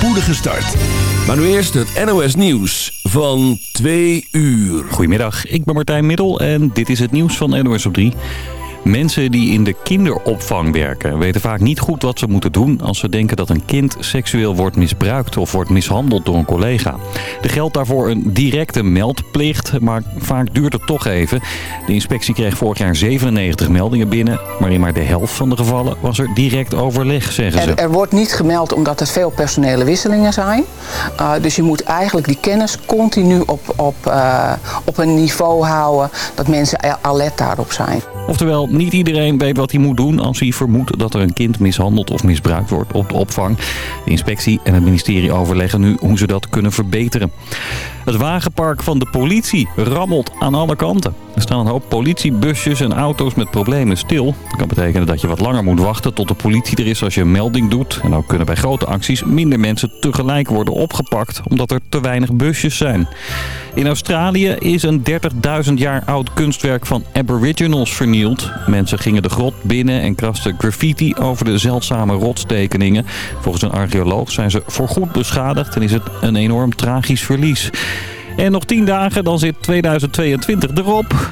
spoedige start. Maar nu eerst het NOS Nieuws van 2 uur. Goedemiddag, ik ben Martijn Middel en dit is het nieuws van NOS op 3. Mensen die in de kinderopvang werken weten vaak niet goed wat ze moeten doen als ze denken dat een kind seksueel wordt misbruikt of wordt mishandeld door een collega. Er geldt daarvoor een directe meldplicht, maar vaak duurt het toch even. De inspectie kreeg vorig jaar 97 meldingen binnen, maar in maar de helft van de gevallen was er direct overleg, zeggen ze. Er, er wordt niet gemeld omdat er veel personele wisselingen zijn. Uh, dus je moet eigenlijk die kennis continu op, op, uh, op een niveau houden dat mensen alert daarop zijn. Oftewel, niet iedereen weet wat hij moet doen als hij vermoedt dat er een kind mishandeld of misbruikt wordt op de opvang. De inspectie en het ministerie overleggen nu hoe ze dat kunnen verbeteren. Het wagenpark van de politie rammelt aan alle kanten. Er staan een hoop politiebusjes en auto's met problemen stil. Dat kan betekenen dat je wat langer moet wachten tot de politie er is als je een melding doet. En ook kunnen bij grote acties minder mensen tegelijk worden opgepakt omdat er te weinig busjes zijn. In Australië is een 30.000 jaar oud kunstwerk van aboriginals vernield. Mensen gingen de grot binnen en krasten graffiti over de zeldzame rotstekeningen. Volgens een archeoloog zijn ze voorgoed beschadigd en is het een enorm tragisch verlies. En nog 10 dagen, dan zit 2022 erop.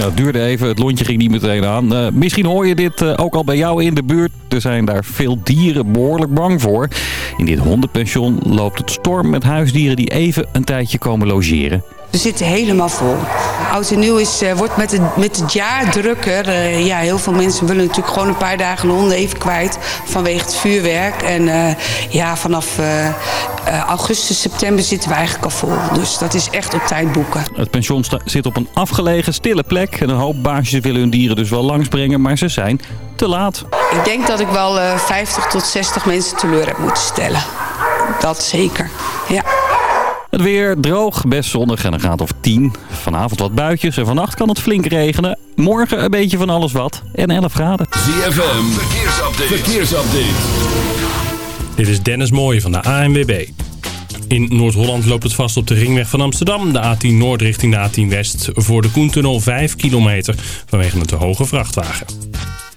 Het duurde even, het lontje ging niet meteen aan. Uh, misschien hoor je dit uh, ook al bij jou in de buurt. Er zijn daar veel dieren behoorlijk bang voor. In dit hondenpension loopt het storm met huisdieren die even een tijdje komen logeren. We zitten helemaal vol. Oud en nieuw is, uh, wordt met, de, met het jaar drukker. Uh, ja, heel veel mensen willen natuurlijk gewoon een paar dagen de honden even kwijt vanwege het vuurwerk. En uh, ja, vanaf augustus, september zitten we eigenlijk al vol. Dus dat is echt op tijd boeken. Het pension zit op een afgelegen, stille plek. En een hoop baasjes willen hun dieren dus wel langsbrengen, maar ze zijn te laat. Ik denk dat ik wel 50 tot 60 mensen teleur heb moeten stellen. Dat zeker, ja. Het weer droog, best zonnig en een graad of 10. Vanavond wat buitjes en vannacht kan het flink regenen. Morgen een beetje van alles wat en 11 graden. ZFM, verkeersupdate. verkeersupdate. Dit is Dennis Mooij van de ANWB. In Noord-Holland loopt het vast op de ringweg van Amsterdam. De A10 Noord richting de A10 West. Voor de Koentunnel 5 kilometer vanwege een te hoge vrachtwagen.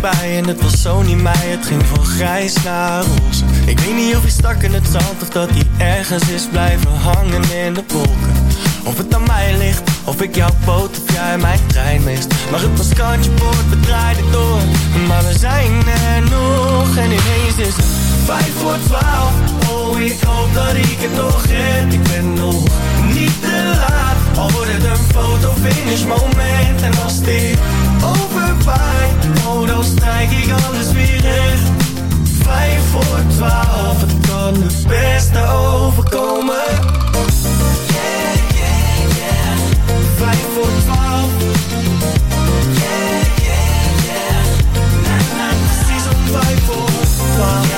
Bij en het was zo niet mij. Het ging van grijs naar roze. Ik weet niet of hij stak in het zand Of dat hij ergens is blijven hangen in de wolken. Of het aan mij ligt, of ik jouw poot of jij mijn trein mist. Maar het was kantje boord, we draaiden door. Maar we zijn er nog en ineens is het vijf voor twaalf. Oh, ik hoop dat ik het nog red. Ik ben nog Al wordt het een fotofinish moment En als dit overwaait Oh, dan strijk ik alles weer recht. Vijf voor twaalf Het kan het beste overkomen. Yeah, yeah, yeah. Vijf voor twaalf. Precies om vijf voor twaalf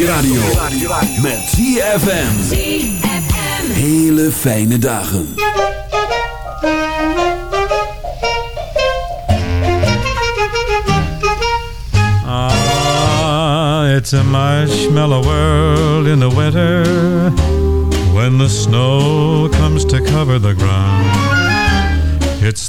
Je radio. Met ZFM. Hele fijne dagen. Ah, it's a marshmallow world in the winter when the snow comes to cover the ground.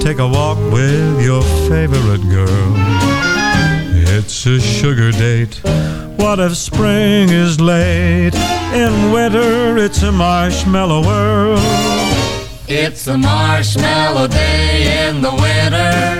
Take a walk with your favorite girl. It's a sugar date. What if spring is late? In winter, it's a marshmallow world. It's a marshmallow day in the winter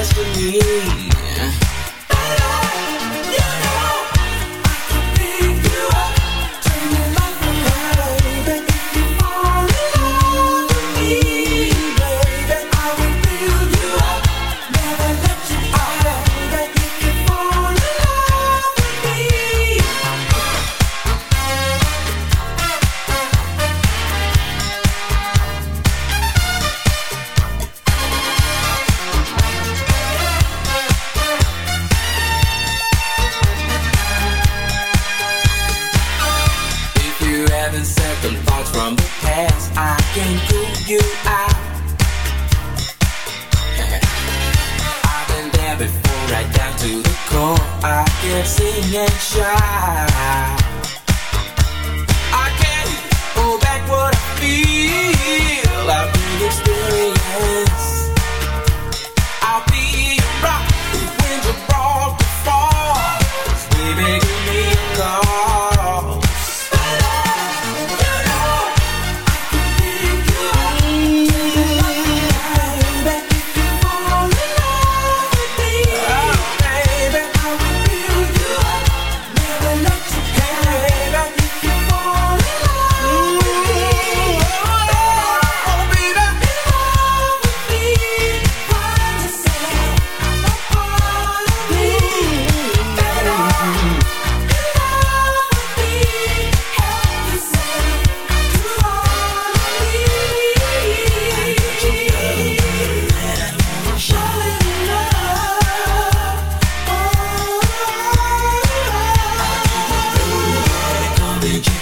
best for me. Een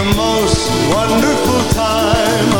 the most wonderful time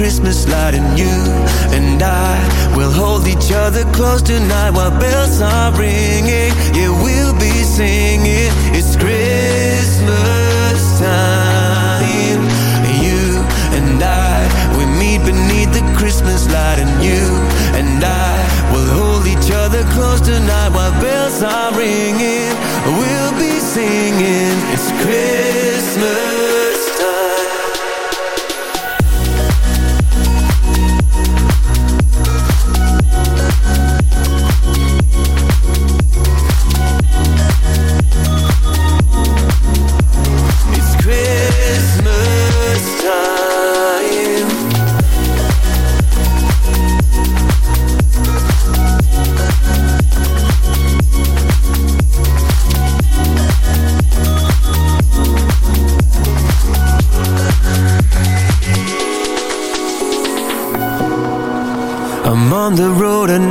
Christmas light, and you and I will hold each other close tonight while bells are ringing. Yeah, we'll be singing.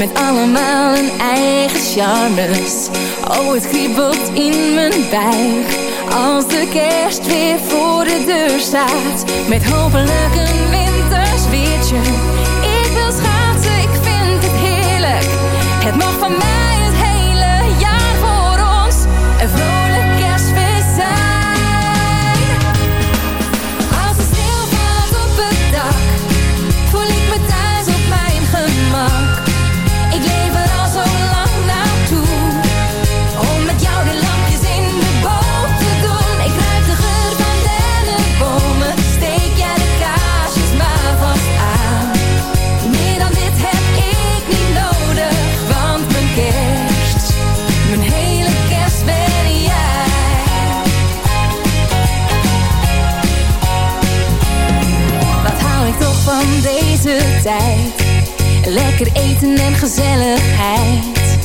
Met allemaal een eigen charmes. Oh, het kriebelt in mijn buik. Als de kerst weer voor de deur staat. Met hopelijk een wintersweertje. de tijd. Lekker eten en gezelligheid.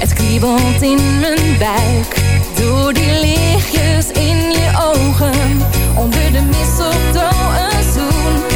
Het kriebelt in mijn buik. Door die lichtjes in je ogen. Onder de mistletoe een zoen.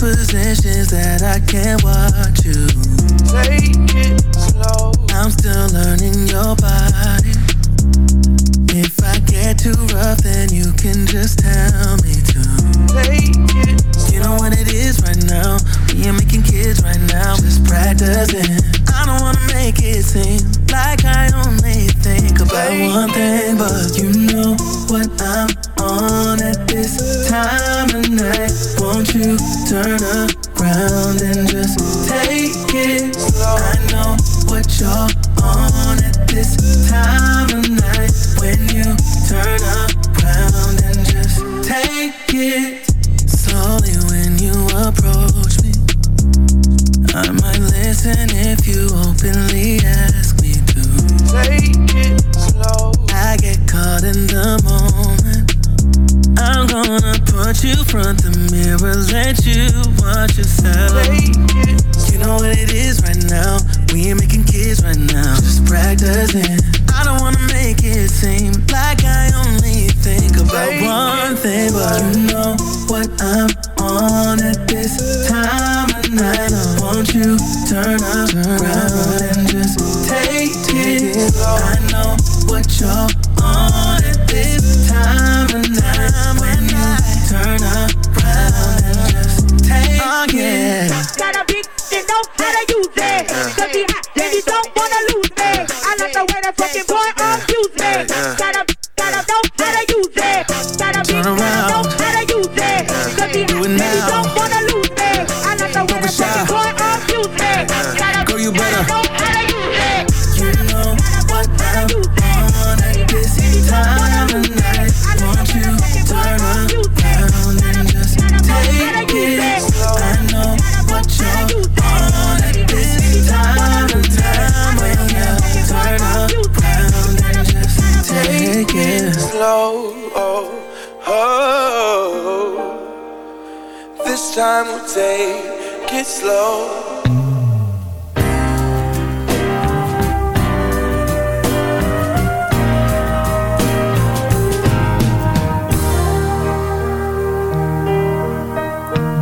Positions that I can't watch you. Take it slow. I'm still learning your body. If I get too rough, then you can just tell me to. Take it. You know what it is right now. We ain't making kids right now. Just practicing. I don't wanna make it seem like I only think about one thing, but you know what I'm on at this time of night. Won't you turn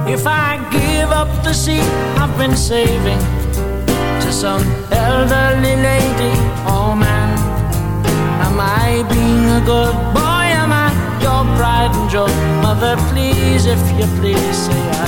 if I give up the seat I've been saving to some elderly lady, oh man, am I being a good boy? Am I your pride and joy? Mother, please, if you please, say I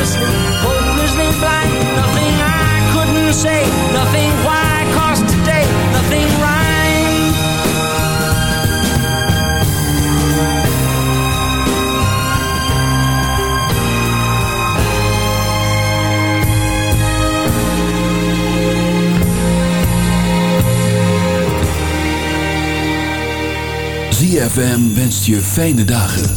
hopelessly blind, nothing I couldn't say, nothing why, cause today, nothing. ZFM wenst je fijne dagen.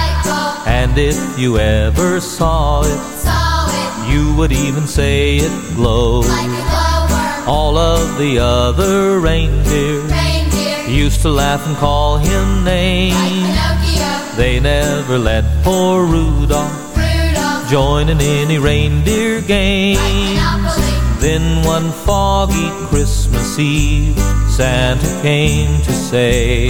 bulb, And if you ever saw it, saw it, you would even say it glowed. like. All of the other reindeer Reindeer, used to laugh and call him names. Pinocchio, They never let poor Rudolph Rudolph, join in any reindeer games. Monopoly, Then one foggy Christmas Eve, Santa came to say,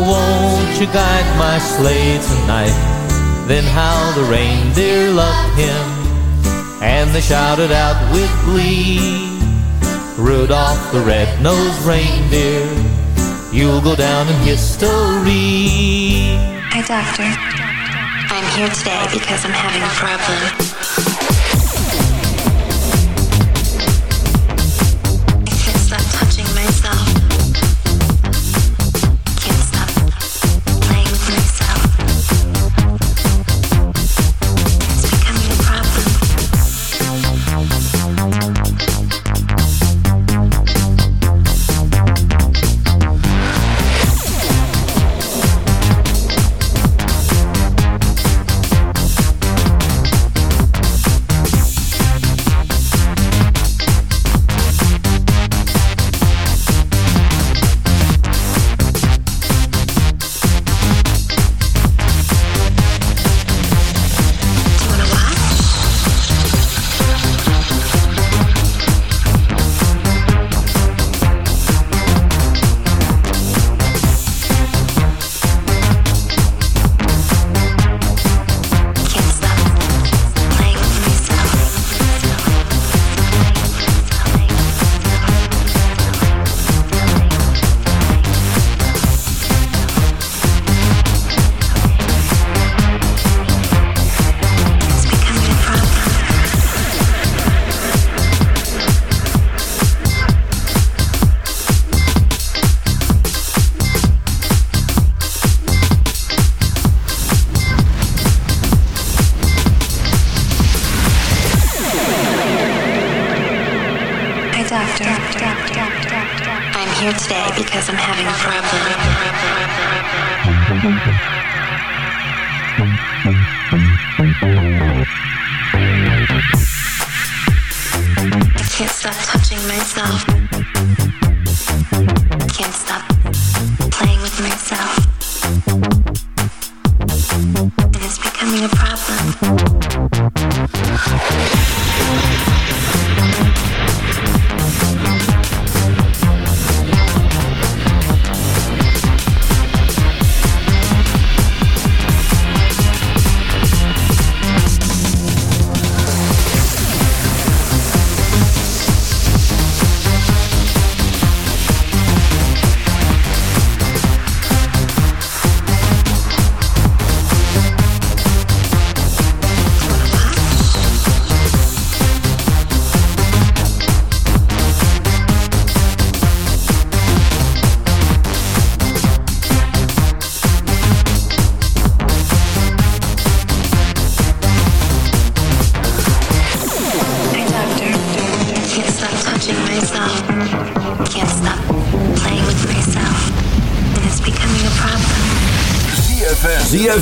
won't you guide my sleigh tonight? Then how the reindeer loved him, and they shouted out with glee, Rudolph. The red-nosed reindeer. You'll go down in history. Hi, Doctor. I'm here today because I'm having a problem.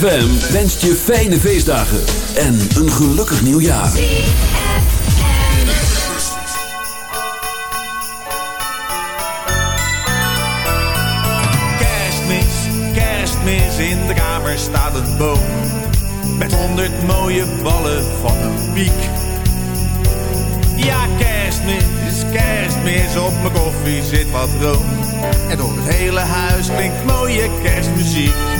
ZFM. Wenst je fijne feestdagen en een gelukkig nieuwjaar. Kerstmis, kerstmis, in de kamer staat een boom. Met honderd mooie ballen van een piek. Ja, kerstmis, kerstmis, op mijn koffie zit wat room. En door het hele huis klinkt mooie kerstmuziek.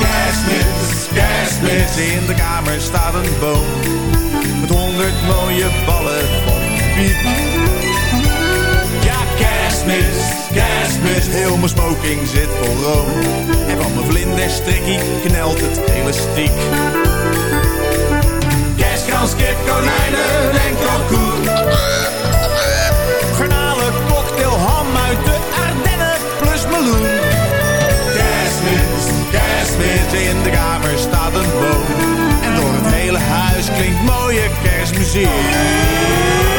Kerstmis, kerstmis, in de kamer staat een boom. Met honderd mooie ballen van piep. Ja, kerstmis, kerstmis, heel mijn smoking zit vol room. En van mijn vlinderstrikkie knelt het elastiek. Kerstkans, kip, konijnen en kalkoen. In de kamer staat een boom. En door het hele huis klinkt mooie kerstmuziek.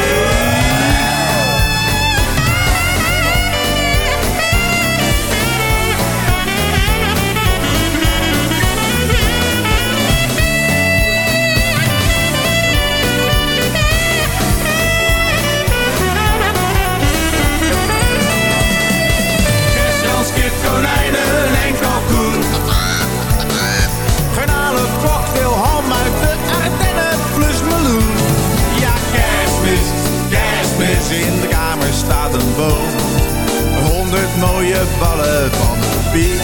Piek.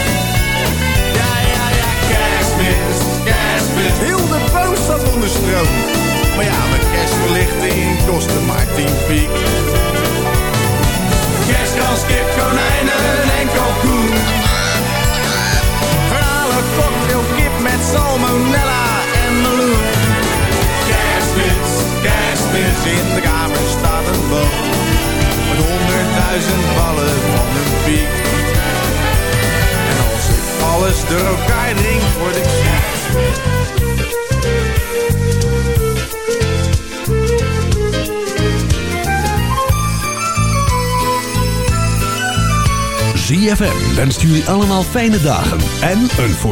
Ja, ja, ja, kerstmis, kerstmis. Heel de boom staat onder stroom. Maar ja, mijn kerstverlichting kostte maar 10 piek. Kerstkans, kip, konijnen en kalkoen. Verhalen, cocktail, kip met salmonella en meloen. Kerstmis, kerstmis, in de kamer staat een boom. Honderdduizend ballen piek. En als ik alles door elkaar drink, word ik ZFM wenst jullie allemaal fijne dagen en een voorspoedig